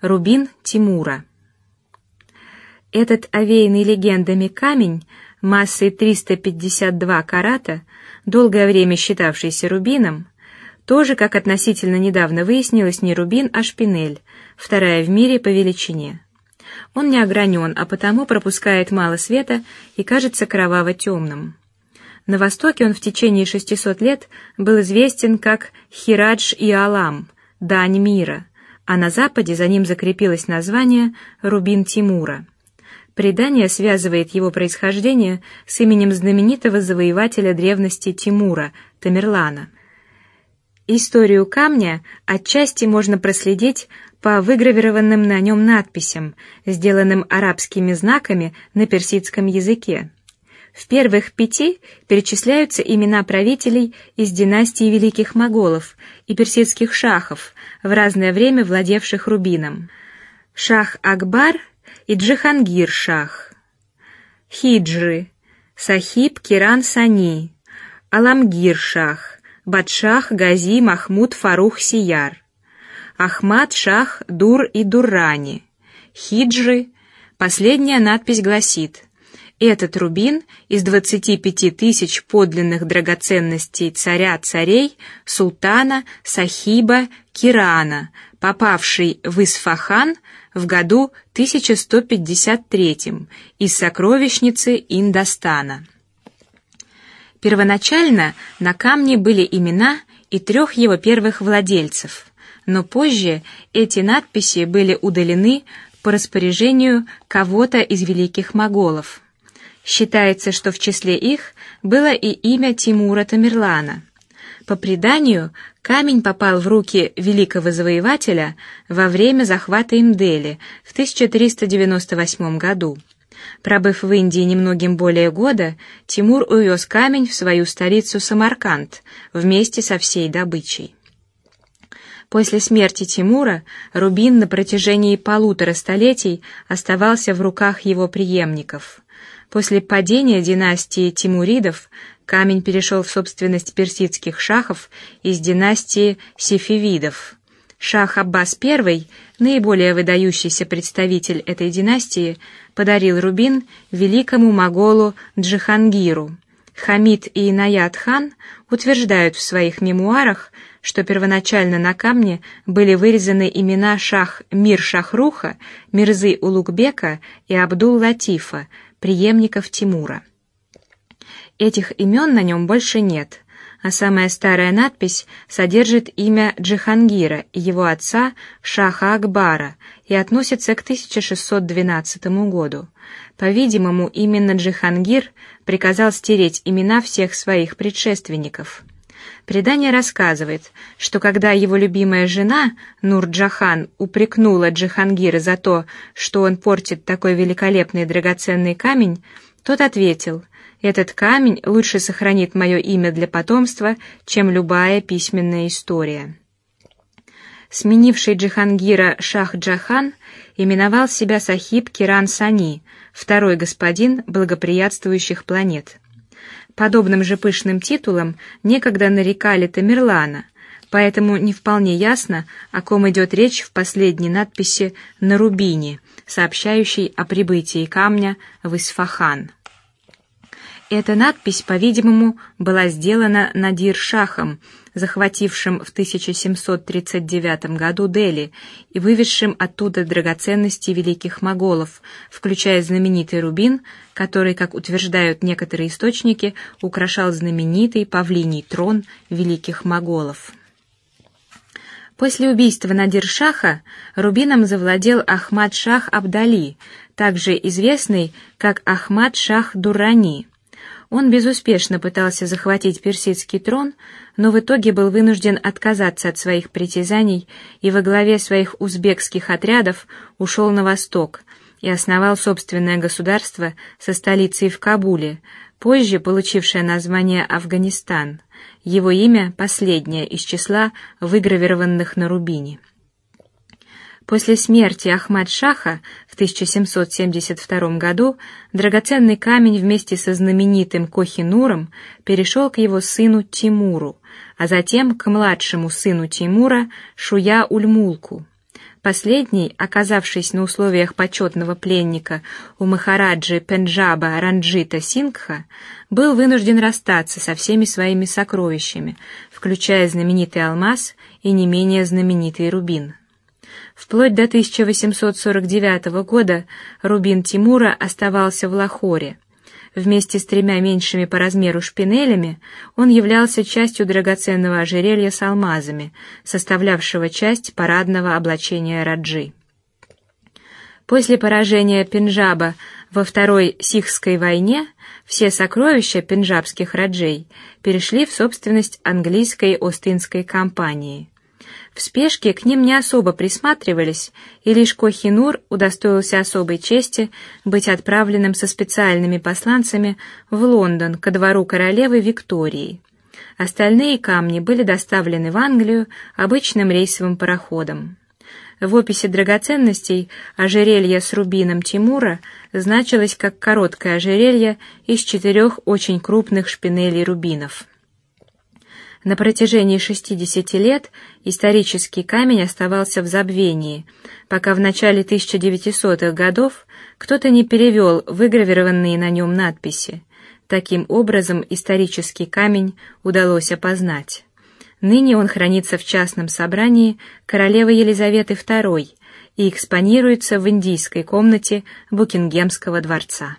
Рубин Тимура. Этот овеянный легендами камень массой 352 карата, долгое время считавшийся рубином, тоже, как относительно недавно выяснилось, не рубин, а шпинель, вторая в мире по величине. Он не огранен, а потому пропускает мало света и кажется кроваво-темным. На востоке он в течение 600 лет был известен как Хирадж и Алам, дань мира, а на западе за ним закрепилось название Рубин Тимура. Предание связывает его происхождение с именем знаменитого завоевателя древности Тимура Тамерлана. Историю камня отчасти можно проследить по выгравированным на нем надписям, сделанным арабскими знаками на персидском языке. В первых пяти перечисляются имена правителей из династии великих моголов и персидских шахов, в разное время владевших рубином: Шах Акбар и Джихангир Шах, Хиджры, Сахиб Киран Сани, Аламгир Шах, Батшах Гази Махмуд Фарух Сияр, Ахмад Шах Дур и Дуррани, Хиджры. Последняя надпись гласит: этот рубин из двадцати пяти тысяч подлинных драгоценностей царя царей, султана Сахиба Кирана, попавший в Исфахан в году 1153 из сокровищницы Индостана. Первоначально на камне были имена и трех его первых владельцев, но позже эти надписи были удалены по распоряжению кого-то из великих моголов. Считается, что в числе их было и имя Тимура Тамерлана. По преданию, камень попал в руки великого завоевателя во время захвата им Дели в 1398 году. Пробыв в Индии немногим более года, Тимур увез камень в свою столицу Самарканд вместе со всей добычей. После смерти Тимура рубин на протяжении полутора столетий оставался в руках его преемников. После падения династии Тимуридов камень перешел в собственность персидских шахов из династии Сефевидов. Шах Аббас I, наиболее выдающийся представитель этой династии, подарил рубин великому моголу Джихангиру. Хамид и Инаят хан утверждают в своих мемуарах, что первоначально на камне были вырезаны имена шах Мир Шахруха, Мирзы Улугбека и Абдул Латифа, преемников Тимура. Этих имен на нем больше нет, а самая старая надпись содержит имя Джихангира и его отца Шаха Акбара и относится к 1612 году. По-видимому, именно Джихангир приказал стереть имена всех своих предшественников. Предание рассказывает, что когда его любимая жена Нур-Джахан упрекнула Джихангира за то, что он портит такой великолепный драгоценный камень, тот ответил: "Этот камень лучше сохранит мое имя для потомства, чем любая письменная история". Сменивший Джихангира Шах Джахан именовал себя Сахиб Киран Сани, второй господин благоприятствующих планет. Подобным же пышным титулом некогда нарекали Тамерлана, поэтому не вполне ясно, о ком идет речь в последней надписи на рубине, сообщающей о прибытии камня в Исфахан. Эта надпись, по-видимому, была сделана Надир-шахом, захватившим в 1739 году Дели и вывезшим оттуда драгоценности великих моголов, включая знаменитый рубин, который, как утверждают некоторые источники, украшал знаменитый павлиний трон великих моголов. После убийства Надир-шаха рубином завладел Ахмад-шах Абдали, также известный как Ахмад-шах Дуррани. Он безуспешно пытался захватить персидский трон, но в итоге был вынужден отказаться от своих притязаний и во главе своих узбекских отрядов ушел на восток и основал собственное государство со столицей в Кабуле, позже получившее название Афганистан. Его имя последнее из числа выгравированных на рубине. После смерти Ахмад-шаха в 1772 году драгоценный камень вместе со знаменитым Кохинуром перешел к его сыну Тимуру, а затем к младшему сыну Тимура Шуя-Ульмулку. Последний, оказавшись на условиях почетного пленника у махараджи Пенджаба Ранджита Сингха, был вынужден расстаться со всеми своими сокровищами, включая знаменитый алмаз и не менее знаменитый рубин. Вплоть до 1849 года рубин Тимура оставался в Лахоре. Вместе с тремя меньшими по размеру шпинелями он являлся частью драгоценного ожерелья с алмазами, составлявшего часть парадного облачения Раджи. После поражения Пенджаба во второй Сихской войне все сокровища пенджабских раджей перешли в собственность английской Остинской компании. В спешке к ним не особо присматривались, и лишь Кохинур удостоился особой чести быть отправленным со специальными посланцами в Лондон ко двору королевы Виктории. Остальные камни были доставлены в Англию обычным рейсовым пароходом. В описи драгоценностей ожерелье с рубином Тимура значилось как короткое ожерелье из четырех очень крупных шпинелей рубинов. На протяжении 60 лет исторический камень оставался в забвении, пока в начале 1900-х годов кто-то не перевел выгравированные на нем надписи. Таким образом, исторический камень удалось опознать. Ныне он хранится в частном собрании королевы Елизаветы II и экспонируется в индийской комнате Букингемского дворца.